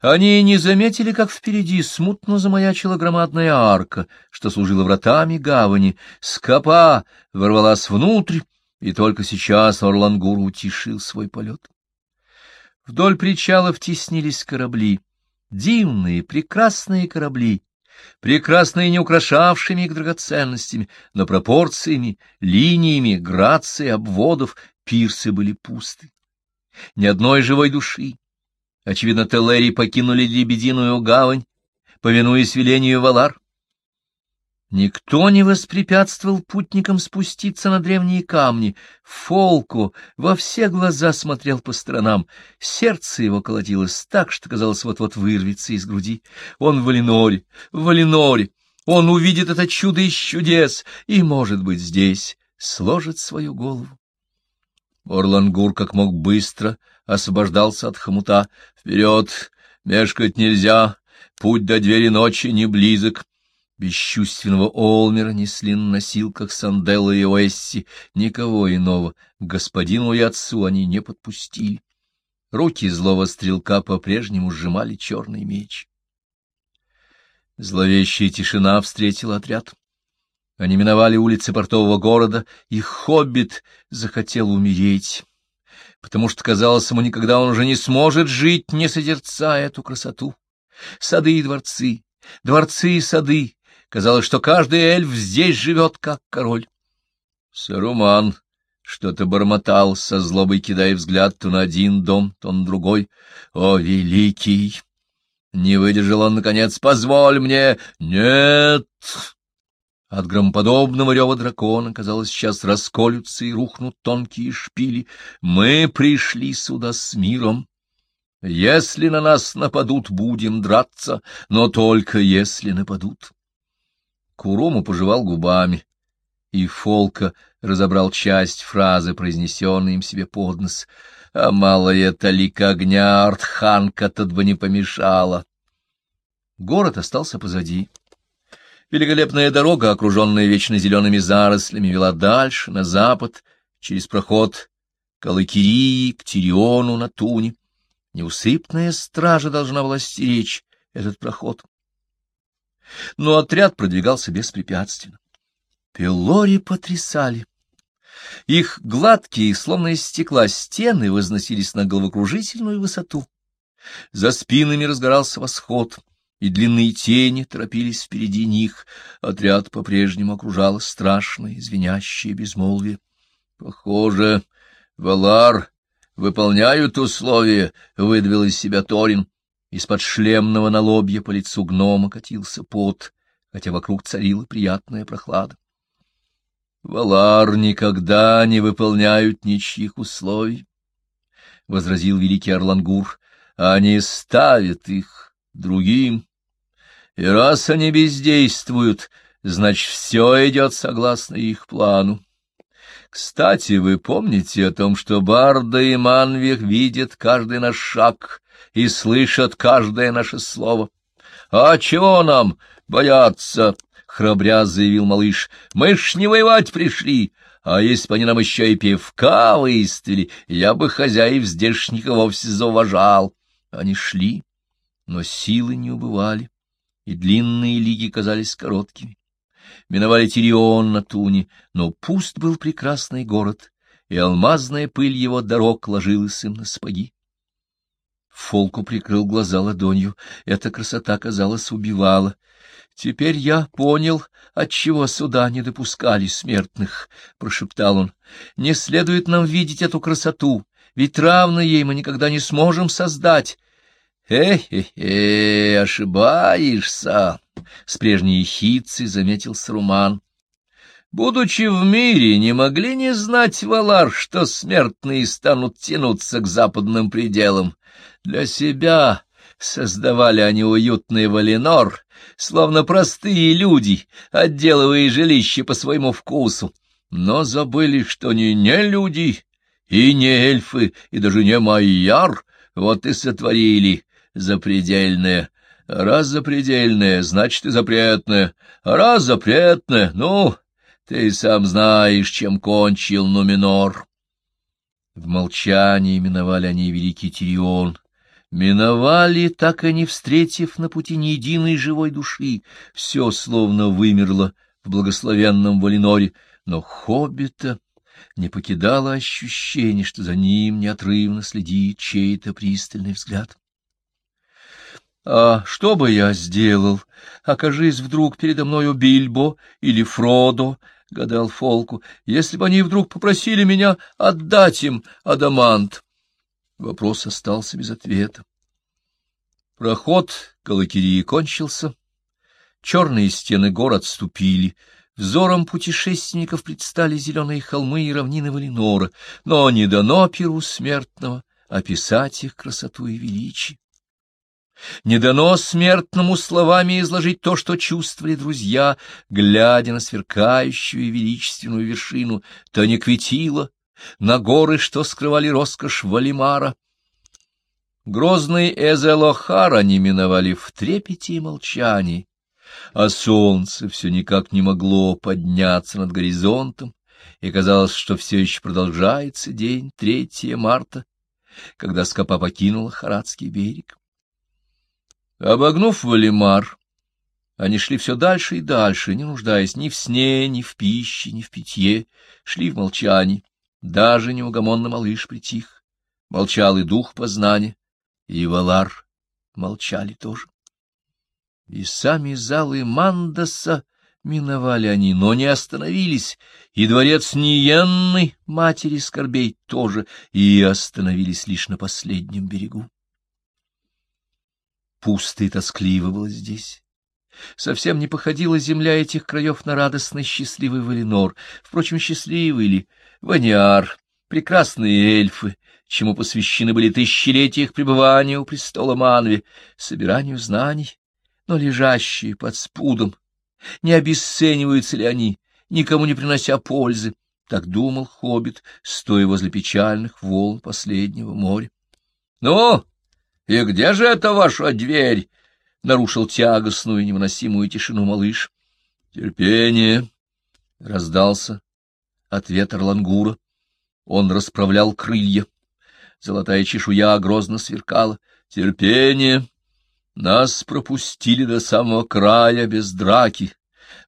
Они не заметили, как впереди смутно замаячила громадная арка, что служила вратами гавани. Скопа ворвалась внутрь, и только сейчас Орлангур утишил свой полет. Вдоль причалов теснились корабли, дивные, прекрасные корабли, прекрасные не украшавшими их драгоценностями, но пропорциями, линиями, грацией обводов пирсы были пусты. Ни одной живой души. Очевидно, Теллери покинули Лебединую гавань, повинуясь велению Валар. Никто не воспрепятствовал путникам спуститься на древние камни. Фолку во все глаза смотрел по сторонам. Сердце его колотилось так, что, казалось, вот-вот вырвется из груди. Он в Валиноре, в Валиноре. Он увидит это чудо из чудес и, может быть, здесь сложит свою голову. Орлангур как мог быстро освобождался от хомута. Вперед! Мешкать нельзя! Путь до двери ночи не близок. Бесчувственного Олмера несли на носилках Санделла и Оэсси, никого иного, господину и отцу они не подпустили. Руки злого стрелка по-прежнему сжимали черный меч. Зловещая тишина встретила отряд. Они миновали улицы портового города, и хоббит захотел умереть, потому что, казалось ему, никогда он уже не сможет жить, не созерцая эту красоту. Сады и дворцы, дворцы и сады, Казалось, что каждый эльф здесь живет, как король. Саруман что-то бормотал, со злобой кидая взгляд то на один дом, то на другой. О, великий! Не выдержал он, наконец, позволь мне! Нет! От громоподобного рева дракона, казалось, сейчас расколются и рухнут тонкие шпили. Мы пришли сюда с миром. Если на нас нападут, будем драться, но только если нападут. Курому пожевал губами, и Фолка разобрал часть фразы, произнесенной им себе под нос. А малая талика огня Артханка тут бы не помешала. Город остался позади. Великолепная дорога, окруженная вечно зелеными зарослями, вела дальше, на запад, через проход Калыкирии к Тириону на Туне. Неусыпная стража должна была стеречь этот проход но отряд продвигался беспрепятственно. Пелори потрясали. Их гладкие, словно из стекла, стены возносились на головокружительную высоту. За спинами разгорался восход, и длинные тени торопились впереди них. Отряд по-прежнему окружало страшное, звенящее безмолвие. Похоже, Валар выполняют условия, — выдавил из себя Торин. Из-под шлемного налобья по лицу гнома катился пот, хотя вокруг царила приятная прохлада. Валар никогда не выполняют ничьих условий, — возразил великий Орлангур. — Они ставят их другим. И раз они бездействуют, значит, все идет согласно их плану. Кстати, вы помните о том, что Барда и Манвих видят каждый наш шаг и слышат каждое наше слово. — А чего нам бояться? — храбря заявил малыш. — Мы ж не воевать пришли, а если бы они нам еще и пивка выставили, я бы хозяев здешних вовсе зауважал. Они шли, но силы не убывали, и длинные лиги казались короткими. Миновали Тирион на Туне, но пуст был прекрасный город, и алмазная пыль его дорог ложилась им на сапоги. Фолку прикрыл глаза ладонью. Эта красота, казалось, убивала. «Теперь я понял, отчего сюда не допускали смертных», — прошептал он. «Не следует нам видеть эту красоту, ведь равно ей мы никогда не сможем создать». «Э-хе-хе, ошибаешься», — с прежней хитцей заметил Саруман. Будучи в мире, не могли не знать, Валар, что смертные станут тянуться к западным пределам. Для себя создавали они уютный Валенор, словно простые люди, отделывая жилище по своему вкусу, но забыли, что они не люди, и не эльфы, и даже не майяр, вот и сотворили запредельное. Раз запредельное, значит и запретное, раз запретное, ну, ты сам знаешь, чем кончил Нуминор. В молчании именовали они Великий Тирион, Миновали, так и не встретив на пути ни единой живой души, все словно вымерло в благословенном Валиноре, но хоббита не покидало ощущение, что за ним неотрывно следит чей-то пристальный взгляд. А что бы я сделал, окажись вдруг передо мною Бильбо или Фродо, — гадал Фолку, — если бы они вдруг попросили меня отдать им адамант? Вопрос остался без ответа. Проход Галакирии кончился, черные стены гор отступили, взором путешественников предстали зеленые холмы и равнины Валинора, но не дано перу смертного описать их красоту и величие. Не дано смертному словами изложить то, что чувствовали друзья, глядя на сверкающую и величественную вершину Таникветила, на горы, что скрывали роскошь Валимара. Грозный Эзелохар они миновали в трепете и молчании, а солнце все никак не могло подняться над горизонтом, и казалось, что все еще продолжается день 3 марта, когда Скопа покинула Харадский берег. Обогнув Валимар, они шли все дальше и дальше, не нуждаясь ни в сне, ни в пище, ни в питье, шли в молчании. Даже неугомонный малыш притих. Молчал и дух познания, и Валар молчали тоже. И сами залы Мандаса миновали они, но не остановились, и дворец Ниенны, матери скорбей, тоже, и остановились лишь на последнем берегу. Пусто и тоскливо было здесь. Совсем не походила земля этих краев на радостный счастливый Валенор, впрочем, счастливый ли, Ваниар, прекрасные эльфы, чему посвящены были тысячелетия их пребывания у престола Манви, собиранию знаний, но лежащие под спудом, не обесцениваются ли они, никому не принося пользы, так думал хоббит, стоя возле печальных волн последнего моря. — Ну, и где же эта ваша дверь? — нарушил тягостную и невыносимую тишину малыш. — Терпение! — раздался ответ Орлангура. Он расправлял крылья. Золотая чешуя грозно сверкала. — Терпение! Нас пропустили до самого края без драки.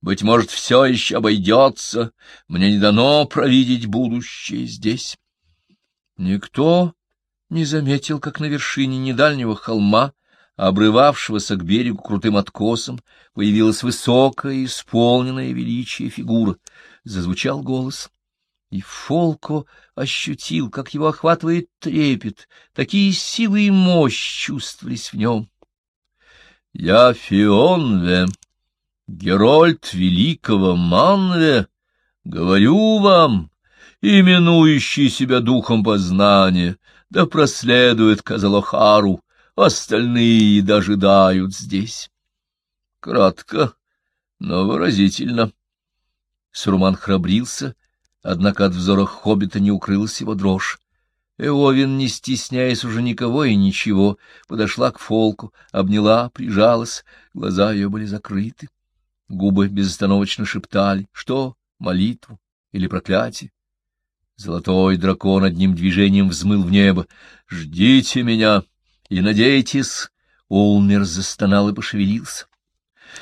Быть может, все еще обойдется. Мне не дано провидеть будущее здесь. Никто не заметил, как на вершине недальнего холма, обрывавшегося к берегу крутым откосом, появилась высокая, исполненная величие фигура. Зазвучал голос, и Фолко ощутил, как его охватывает трепет, такие силы и мощь чувствовались в нем. — Я Фионве, Герольд великого Манве, говорю вам, именующий себя духом познания, да проследует к Азалохару, остальные дожидают здесь. Кратко, но выразительно. Сурман храбрился, однако от взора хоббита не укрылась его дрожь. Эовин, не стесняясь уже никого и ничего, подошла к Фолку, обняла, прижалась, глаза ее были закрыты. Губы безостановочно шептали, что молитву или проклятие. Золотой дракон одним движением взмыл в небо. «Ждите меня и надейтесь!» Улмер застонал и пошевелился.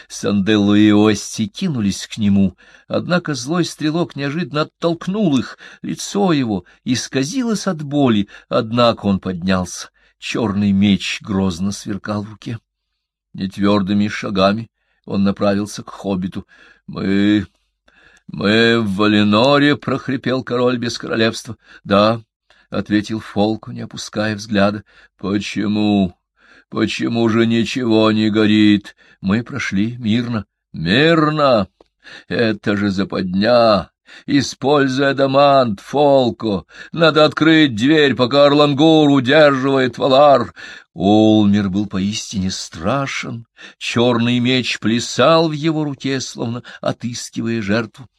Санделло и Ости кинулись к нему, однако злой стрелок неожиданно оттолкнул их, лицо его исказилось от боли, однако он поднялся. Черный меч грозно сверкал в руке. Нетвердыми шагами он направился к хоббиту. — Мы — Мы в Валеноре, — прохрипел король без королевства. — Да, — ответил Фолку, не опуская взгляда. — Почему? Почему же ничего не горит? Мы прошли мирно. — Мирно! Это же западня! Используя адамант, Фолко, надо открыть дверь, пока Орлангур удерживает Валар. Олмер был поистине страшен. Черный меч плясал в его руке, словно отыскивая жертву. —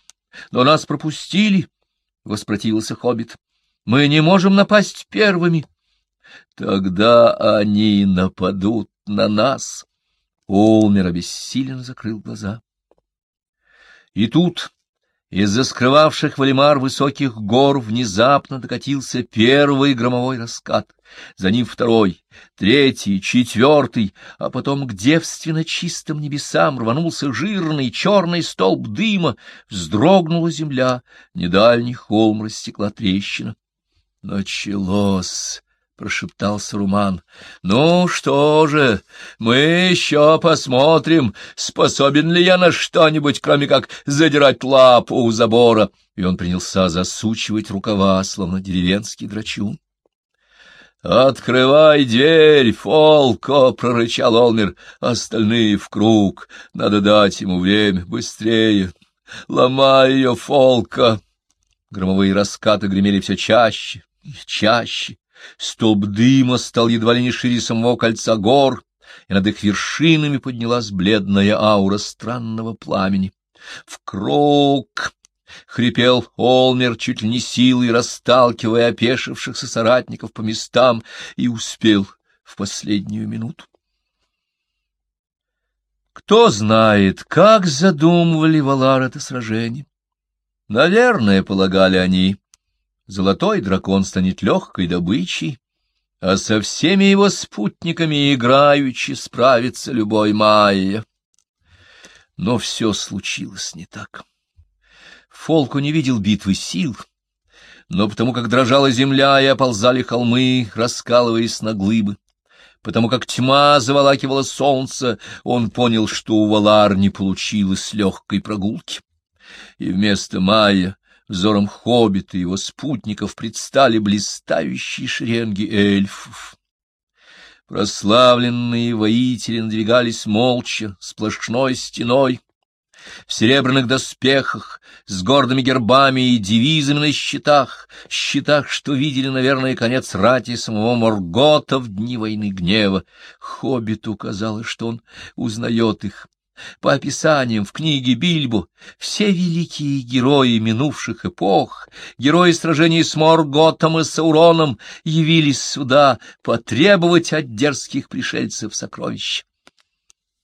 Но нас пропустили, — воспротивился хоббит. — Мы не можем напасть первыми. — Тогда они нападут на нас. Олмер обессиленно закрыл глаза. И тут Из-за скрывавших Валимар высоких гор внезапно докатился первый громовой раскат, за ним второй, третий, четвертый, а потом к девственно чистым небесам рванулся жирный черный столб дыма, вздрогнула земля, недальний холм растекла трещина. Началось! — прошептал Саруман. — Ну что же, мы еще посмотрим, способен ли я на что-нибудь, кроме как задирать лапу у забора. И он принялся засучивать рукава, словно деревенский драчун. — Открывай дверь, Фолко! — прорычал Олмер. — Остальные в круг. Надо дать ему время. Быстрее! Ломай ее, Фолко! Громовые раскаты гремели все чаще и чаще. Столб дыма стал едва ли не шире самого кольца гор, и над их вершинами поднялась бледная аура странного пламени. «В круг!» — хрипел Олмер, чуть ли не силой расталкивая опешившихся соратников по местам, и успел в последнюю минуту. Кто знает, как задумывали Валар это сражение? Наверное, полагали они, золотой дракон станет легкой добычей, а со всеми его спутниками играючи справится любой Майя. Но все случилось не так. Фолку не видел битвы сил, но потому как дрожала земля и оползали холмы, раскалываясь на глыбы, потому как тьма заволакивала солнце, он понял, что у Валар не получилось легкой прогулки. И вместо Майя взором хоббита и его спутников предстали блистающие шеренги эльфов. Прославленные воители надвигались молча, сплошной стеной, в серебряных доспехах, с гордыми гербами и девизами на щитах, щитах, что видели, наверное, конец рати самого Моргота в дни войны гнева. Хоббиту казалось, что он узнает их, по описаниям в книге Бильбо, все великие герои минувших эпох, герои сражений с Морготом и Сауроном, явились сюда потребовать от дерзких пришельцев сокровища.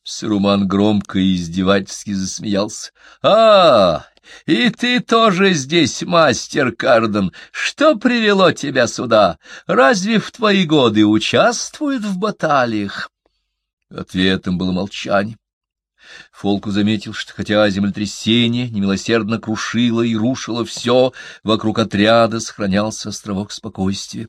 Саруман громко и издевательски засмеялся. — А, и ты тоже здесь, мастер Карден. Что привело тебя сюда? Разве в твои годы участвуют в баталиях? Ответом было молчание. Фолку заметил, что хотя землетрясение немилосердно крушило и рушило все, вокруг отряда сохранялся островок спокойствия.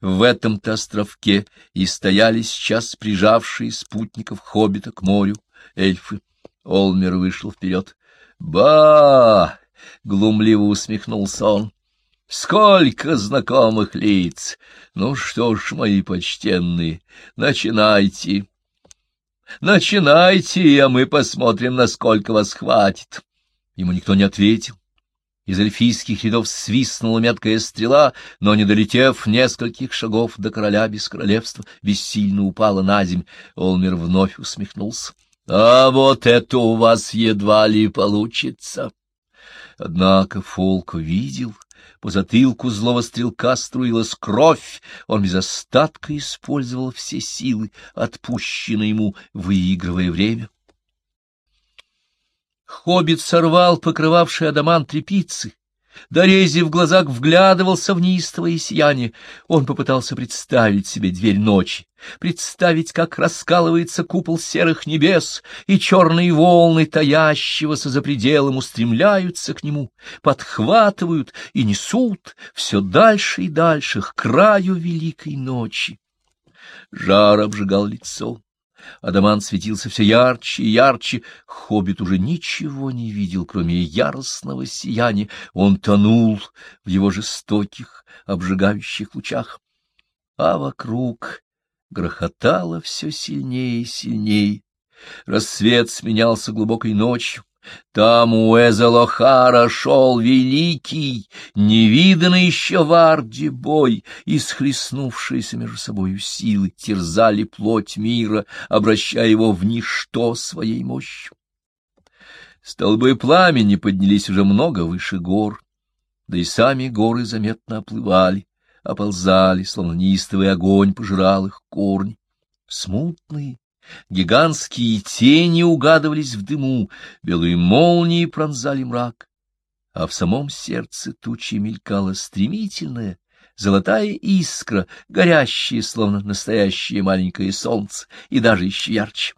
В этом-то островке и стояли сейчас прижавшие спутников хоббита к морю эльфы. Олмер вышел вперед. «Ба!» — глумливо усмехнулся он. «Сколько знакомых лиц! Ну что ж, мои почтенные, начинайте!» Начинайте, а мы посмотрим, насколько вас хватит. Ему никто не ответил. Из эльфийских рядов свистнула меткая стрела, но, не долетев нескольких шагов до короля без королевства, бессильно упала на земь. Олмер вновь усмехнулся. — А вот это у вас едва ли получится. Однако Фолк видел, по затылку злого стрелка струилась кровь, он без остатка использовал все силы, отпущенные ему, выигрывая время. Хоббит сорвал покрывавший адамант трепицы, Дорези в глазах вглядывался в неистовое сияние. Он попытался представить себе дверь ночи, представить, как раскалывается купол серых небес, и черные волны таящегося за пределом устремляются к нему, подхватывают и несут все дальше и дальше к краю великой ночи. Жар обжигал лицо. Адаман светился все ярче и ярче. Хоббит уже ничего не видел, кроме яростного сияния. Он тонул в его жестоких, обжигающих лучах. А вокруг грохотало все сильнее и сильнее. Рассвет сменялся глубокой ночью. Там у Эзелохара шел великий, невиданный еще в Арде бой, и схлестнувшиеся между собою силы терзали плоть мира, обращая его в ничто своей мощью. Столбы пламени поднялись уже много выше гор, да и сами горы заметно оплывали, оползали, словно неистовый огонь пожирал их корни. Смутные, Гигантские тени угадывались в дыму, белые молнии пронзали мрак. а в самом сердце тучи мелькала стремительная, золотая искра, горящая, словно настоящее маленькое солнце, и даже еще ярче.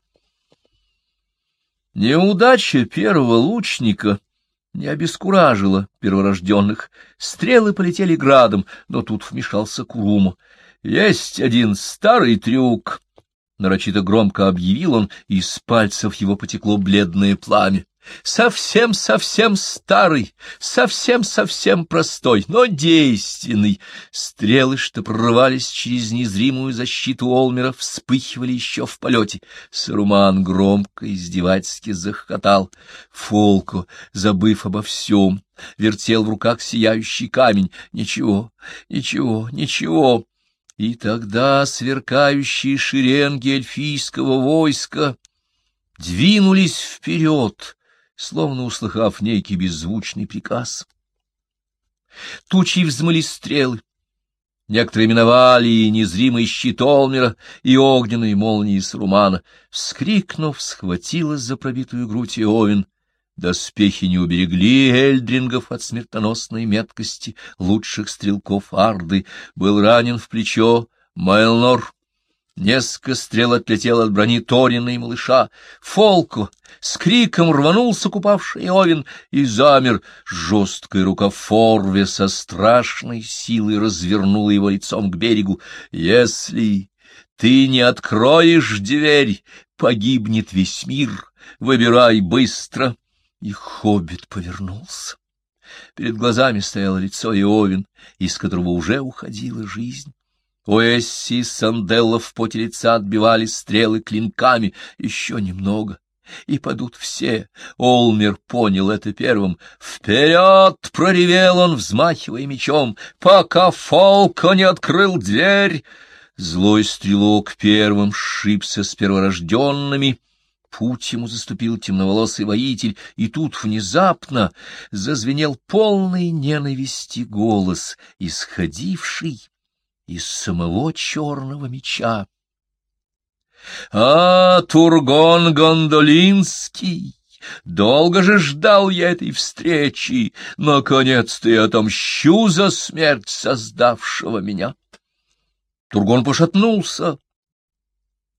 Неудача первого лучника не обескуражила перворожденных. Стрелы полетели градом, но тут вмешался Курума. Есть один старый трюк, — нарочито громко объявил он, и из пальцев его потекло бледное пламя. Совсем-совсем старый, совсем-совсем простой, но действенный. Стрелы, что прорывались через незримую защиту Олмера, вспыхивали еще в полете. Саруман громко издевательски захохотал. Фолко, забыв обо всем, вертел в руках сияющий камень. Ничего, ничего, ничего. И тогда сверкающие шеренги эльфийского войска двинулись вперед, словно услыхав некий беззвучный приказ. Тучи взмыли стрелы. Некоторые миновали и незримый щит Олмера, и огненные молнии Сарумана. Вскрикнув, схватилась за пробитую грудь Иовин. Доспехи не уберегли эльдрингов от смертоносной меткости лучших стрелков Арды. Был ранен в плечо Майлнор, Несколько стрел отлетело от брони Торина и малыша. Фолко с криком рванулся купавший Овен и замер. Жесткая рука Форве со страшной силой развернула его лицом к берегу. «Если ты не откроешь дверь, погибнет весь мир. Выбирай быстро!» И хоббит повернулся. Перед глазами стояло лицо Иовин, из которого уже уходила жизнь. Уэсси и Санделла в поте лица отбивали стрелы клинками. Еще немного, и падут все. Олмер понял это первым. «Вперед!» — проревел он, взмахивая мечом, «пока Фолко не открыл дверь!» Злой стрелок первым сшибся с перворожденными. Путь ему заступил темноволосый воитель, и тут внезапно зазвенел полный ненависти голос, исходивший из самого черного меча. А, Тургон Гондолинский! Долго же ждал я этой встречи. Наконец-то я отомщу за смерть создавшего меня. Тургон пошатнулся.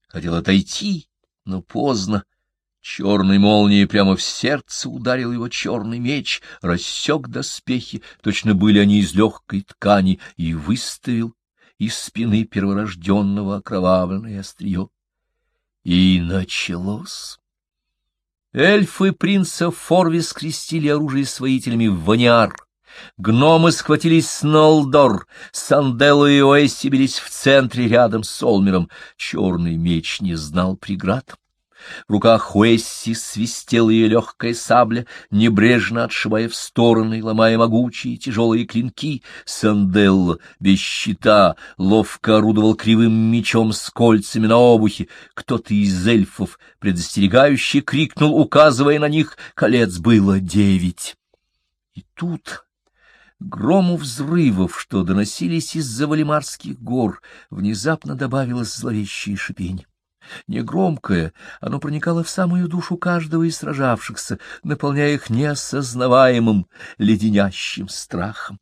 Хотел отойти, но поздно. Черной молнией прямо в сердце ударил его черный меч, рассек доспехи, точно были они из легкой ткани, и выставил из спины перворожденного окровавленное острие. И началось. Эльфы принца Форви скрестили оружие с воителями в Ваниар. Гномы схватились с Нолдор, Санделло и Оэсси бились в центре рядом с Олмером. Черный меч не знал преград. В руках Хуэсси свистела ее легкая сабля, небрежно отшивая в стороны, ломая могучие тяжелые клинки. Санделло, без щита, ловко орудовал кривым мечом с кольцами на обухе. Кто-то из эльфов предостерегающе крикнул, указывая на них, колец было девять. И тут грому взрывов, что доносились из-за Валимарских гор, внезапно добавилось зловещее шипение. Негромкое, оно проникало в самую душу каждого из сражавшихся, наполняя их неосознаваемым, леденящим страхом.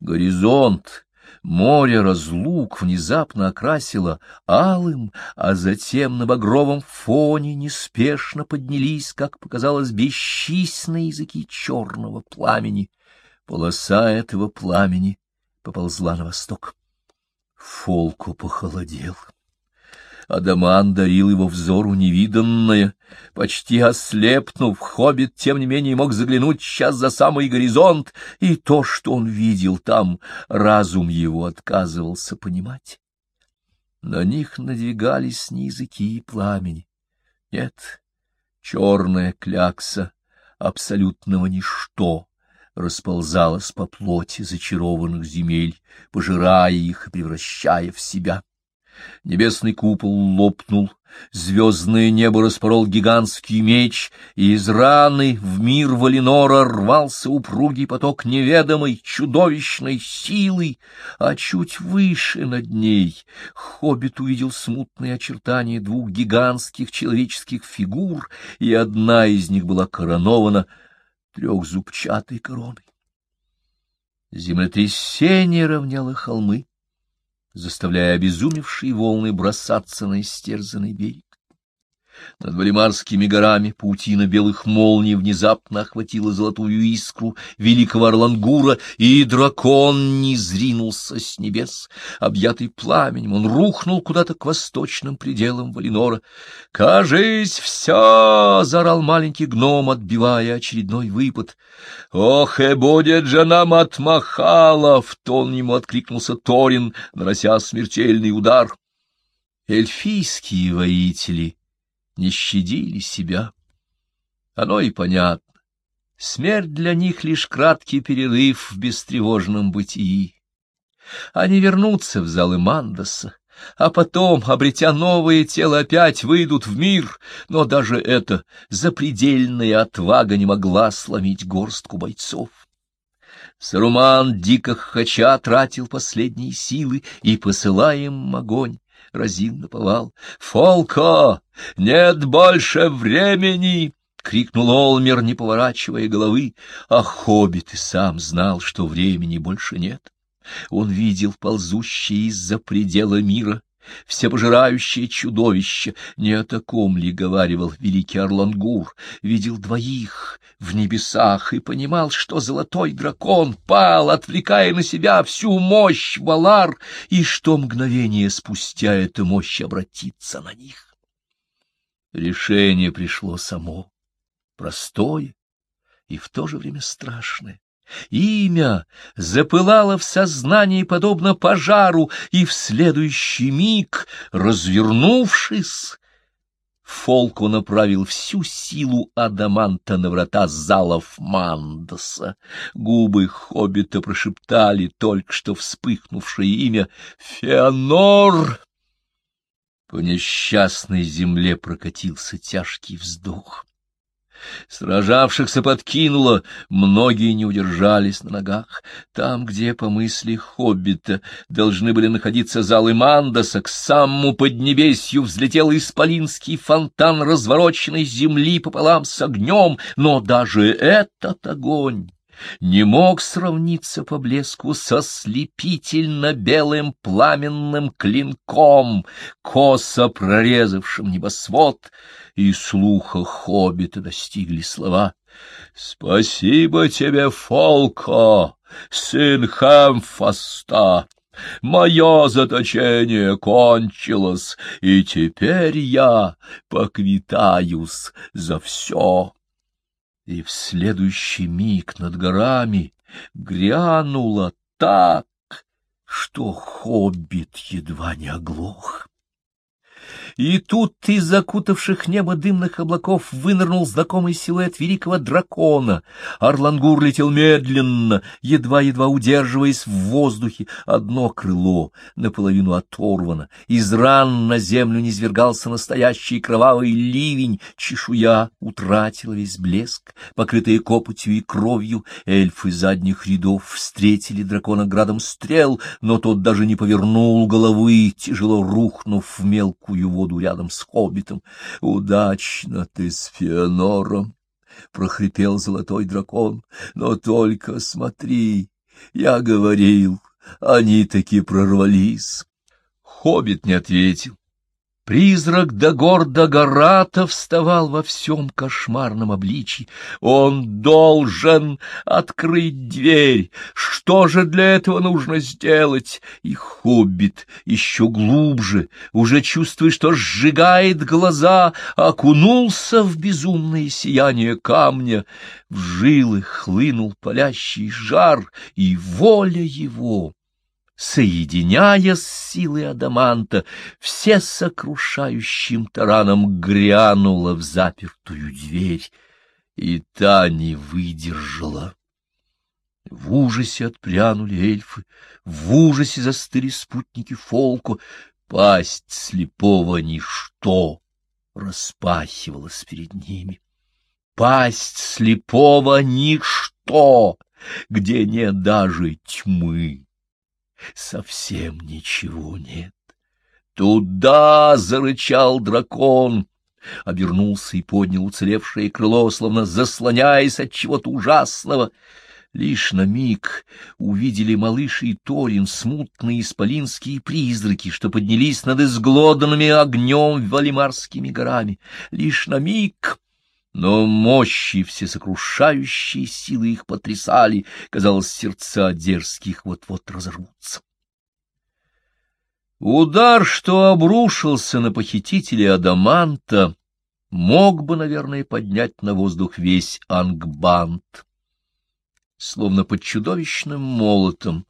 Горизонт, море разлук внезапно окрасило алым, а затем на багровом фоне неспешно поднялись, как показалось, бесчисленные языки черного пламени. Полоса этого пламени поползла на восток. Фолку похолодел. Адаман дарил его взору невиданное. Почти ослепнув, хоббит, тем не менее, мог заглянуть сейчас за самый горизонт, и то, что он видел там, разум его отказывался понимать. На них надвигались не языки и пламени. Нет, черная клякса абсолютного ничто расползалась по плоти зачарованных земель, пожирая их и превращая в себя. Небесный купол лопнул, звездное небо распорол гигантский меч, и из раны в мир Валинора рвался упругий поток неведомой, чудовищной силы, а чуть выше над ней хоббит увидел смутные очертания двух гигантских человеческих фигур, и одна из них была коронована трехзубчатой короной. Землетрясение равняло холмы, заставляя обезумевшие волны бросаться на истерзанный берег. Над Валимарскими горами паутина белых молний внезапно охватила золотую искру великого Орлангура, и дракон не зринулся с небес. Объятый пламенем, он рухнул куда-то к восточным пределам Валинора. — Кажись, все! — заорал маленький гном, отбивая очередной выпад. — Ох, и будет же нам от Махала! — в тон ему откликнулся Торин, нанося смертельный удар. Эльфийские воители не щадили себя. Оно и понятно. Смерть для них лишь краткий перерыв в бестревожном бытии. Они вернутся в залы Мандаса, а потом, обретя новое тело, опять выйдут в мир, но даже эта запредельная отвага не могла сломить горстку бойцов. Саруман, дико хохоча, тратил последние силы и, посылая им огонь, разил наповал. — Фолко, нет больше времени! — крикнул Олмер, не поворачивая головы. А хоббит и сам знал, что времени больше нет. Он видел ползущие из-за предела мира всепожирающее чудовище. Не о таком ли говаривал великий Орлангур? Видел двоих в небесах и понимал, что золотой дракон пал, отвлекая на себя всю мощь Валар, и что мгновение спустя эта мощь обратится на них. Решение пришло само, простое и в то же время страшное. Имя запылало в сознании подобно пожару, и в следующий миг, развернувшись, Фолку направил всю силу адаманта на врата залов Мандоса. Губы хоббита прошептали только что вспыхнувшее имя «Феонор!» По несчастной земле прокатился тяжкий вздох. Сражавшихся подкинуло, многие не удержались на ногах. Там, где, по мысли Хоббита, должны были находиться залы Мандаса, к самому поднебесью взлетел исполинский фонтан развороченной земли пополам с огнем, но даже этот огонь не мог сравниться по блеску со слепительно-белым пламенным клинком, косо прорезавшим небосвод, и слуха хоббита достигли слова «Спасибо тебе, Фолко, сын Хэмфаста!» Мое заточение кончилось, и теперь я поквитаюсь за все и в следующий миг над горами грянуло так, что хоббит едва не оглох. И тут из закутавших небо дымных облаков вынырнул знакомый силуэт великого дракона. Орлангур летел медленно, едва-едва удерживаясь в воздухе. Одно крыло наполовину оторвано. Из ран на землю низвергался настоящий кровавый ливень. Чешуя утратила весь блеск, покрытые копотью и кровью. Эльфы задних рядов встретили дракона градом стрел, но тот даже не повернул головы, тяжело рухнув в мелкую воду воду рядом с хоббитом. — Удачно ты с Феонором! — прохрипел золотой дракон. — Но только смотри, я говорил, они таки прорвались. Хоббит не ответил. Призрак Дагор Дагората вставал во всем кошмарном обличии. Он должен открыть дверь. Что же для этого нужно сделать? И хоббит еще глубже, уже чувствуя, что сжигает глаза, окунулся в безумное сияние камня. В жилы хлынул палящий жар, и воля его соединяя с силой адаманта, все сокрушающим тараном грянула в запертую дверь, и та не выдержала. В ужасе отпрянули эльфы, в ужасе застыли спутники Фолку, пасть слепого ничто распахивалась перед ними. Пасть слепого ничто, где нет даже тьмы совсем ничего нет. Туда зарычал дракон, обернулся и поднял уцелевшее крыло, словно заслоняясь от чего-то ужасного. Лишь на миг увидели малыш и Торин смутные исполинские призраки, что поднялись над изглоданными огнем Валимарскими горами. Лишь на миг... Но мощи всесокрушающие силы их потрясали, казалось, сердца дерзких вот-вот разорвутся. Удар, что обрушился на похитителя Адаманта, мог бы, наверное, поднять на воздух весь Ангбанд. Словно под чудовищным молотом,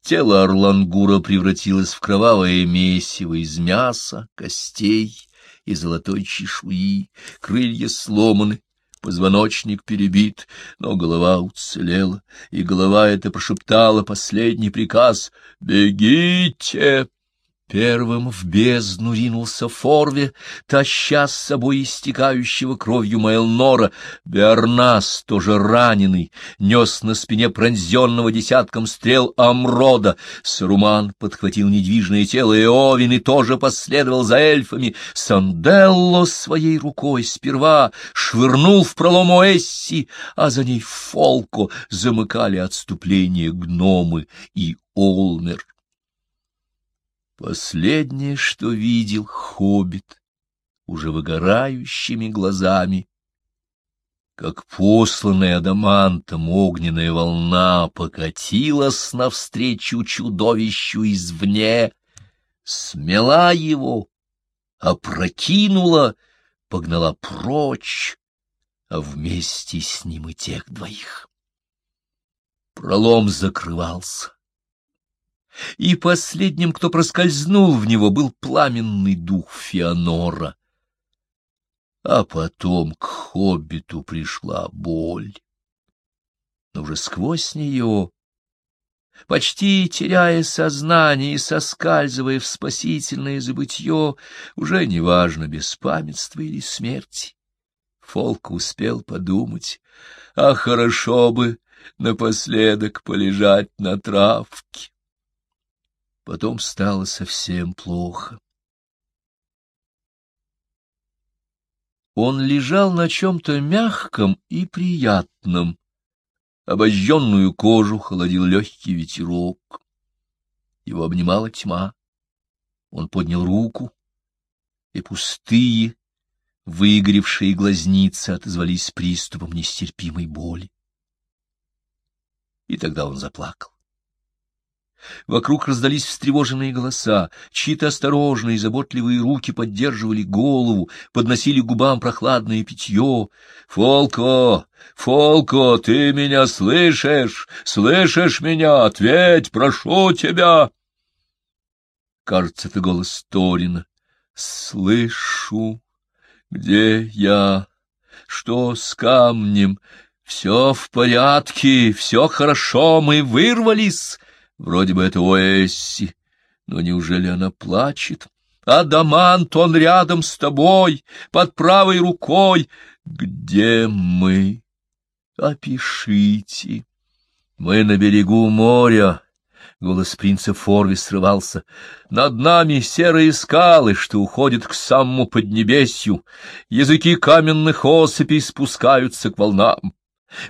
тело Орлангура превратилось в кровавое месиво из мяса, костей и золотой чешуи, крылья сломаны, позвоночник перебит, но голова уцелела, и голова эта прошептала последний приказ «Бегите!» Первым в бездну ринулся Форве, таща с собой истекающего кровью Майлнора. Бернас, тоже раненый, нес на спине пронзенного десятком стрел Амрода. Саруман подхватил недвижное тело Иовин и тоже последовал за эльфами. Санделло своей рукой сперва швырнул в пролом Оэсси, а за ней Фолко замыкали отступление гномы и Олмер. Последнее, что видел хоббит, уже выгорающими глазами, как посланная адамантом огненная волна покатилась навстречу чудовищу извне, смела его, опрокинула, погнала прочь, а вместе с ним и тех двоих. Пролом закрывался и последним, кто проскользнул в него, был пламенный дух Феонора. А потом к хоббиту пришла боль. Но уже сквозь нее, почти теряя сознание и соскальзывая в спасительное забытье, уже неважно, беспамятства или смерти, Фолк успел подумать, а хорошо бы напоследок полежать на травке. Потом стало совсем плохо. Он лежал на чем-то мягком и приятном. Обожженную кожу холодил легкий ветерок. Его обнимала тьма. Он поднял руку, и пустые, выгоревшие глазницы отозвались приступом нестерпимой боли. И тогда он заплакал. Вокруг раздались встревоженные голоса, чьи-то осторожные, заботливые руки поддерживали голову, подносили губам прохладное питье. «Фолко! Фолко, ты меня слышишь? Слышишь меня? Ответь, прошу тебя!» Кажется, это голос Торина. «Слышу. Где я? Что с камнем? Все в порядке, все хорошо, мы вырвались!» Вроде бы это Оэсси, но неужели она плачет? Адамант, он рядом с тобой, под правой рукой. Где мы? Опишите. Мы на берегу моря. Голос принца Форви срывался. Над нами серые скалы, что уходят к самому поднебесью. Языки каменных осыпей спускаются к волнам.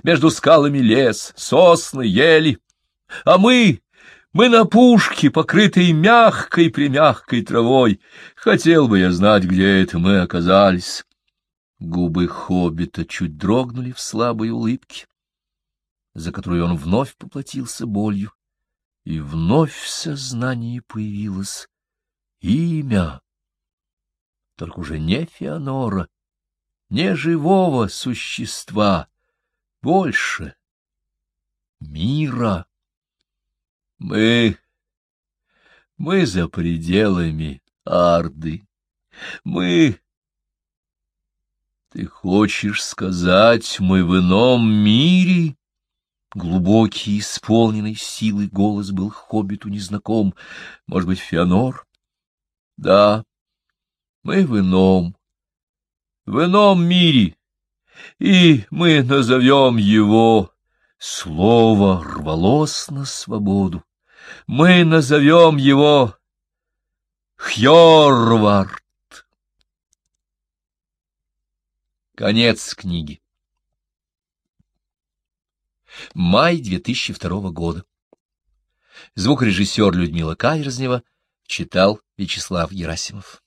Между скалами лес, сосны, ели. А мы мы на пушке, покрытой мягкой-примягкой травой. Хотел бы я знать, где это мы оказались. Губы хоббита чуть дрогнули в слабой улыбке, за которую он вновь поплатился болью, и вновь в сознании появилось имя, только уже не Феонора, не живого существа, больше мира. Мы... мы за пределами Арды. Мы... Ты хочешь сказать, мы в ином мире? Глубокий, исполненный силой голос был хоббиту незнаком. Может быть, Феонор? Да, мы в ином, в ином мире, и мы назовем его... Слово рвалось на свободу мы назовем его Хьорвард. Конец книги. Май 2002 года. Звукорежиссер Людмила Кайрзнева читал Вячеслав Герасимов.